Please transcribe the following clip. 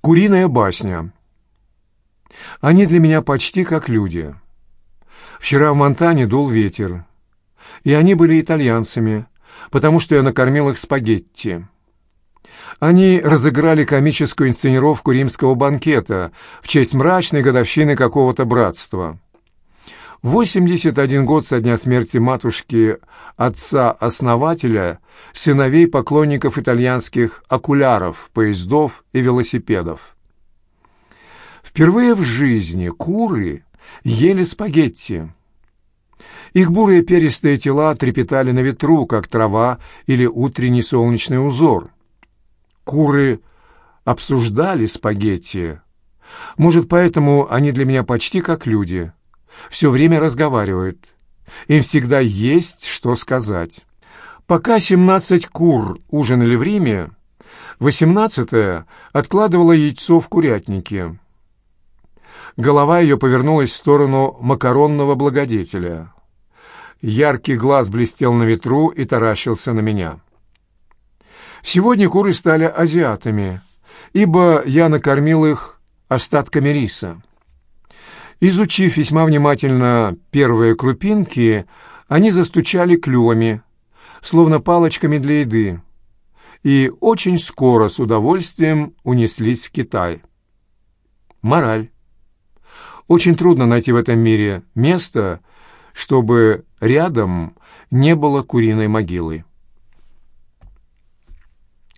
Куриная басня. Они для меня почти как люди. Вчера в Монтане дул ветер, и они были итальянцами, потому что я накормил их спагетти. Они разыграли комическую инсценировку римского банкета в честь мрачной годовщины какого-то братства. 81 год со дня смерти матушки отца-основателя, сыновей поклонников итальянских окуляров, поездов и велосипедов. Впервые в жизни куры ели спагетти. Их бурые перистые тела трепетали на ветру, как трава или утренний солнечный узор. Куры обсуждали спагетти. Может, поэтому они для меня почти как люди. Все время разговаривают. Им всегда есть что сказать. Пока семнадцать кур ужинали в Риме, восемнадцатая откладывала яйцо в курятнике. Голова ее повернулась в сторону макаронного благодетеля. Яркий глаз блестел на ветру и таращился на меня. Сегодня куры стали азиатами, ибо я накормил их остатками риса. Изучив весьма внимательно первые крупинки, они застучали клювами, словно палочками для еды, и очень скоро с удовольствием унеслись в Китай. Мораль. Очень трудно найти в этом мире место, чтобы рядом не было куриной могилы.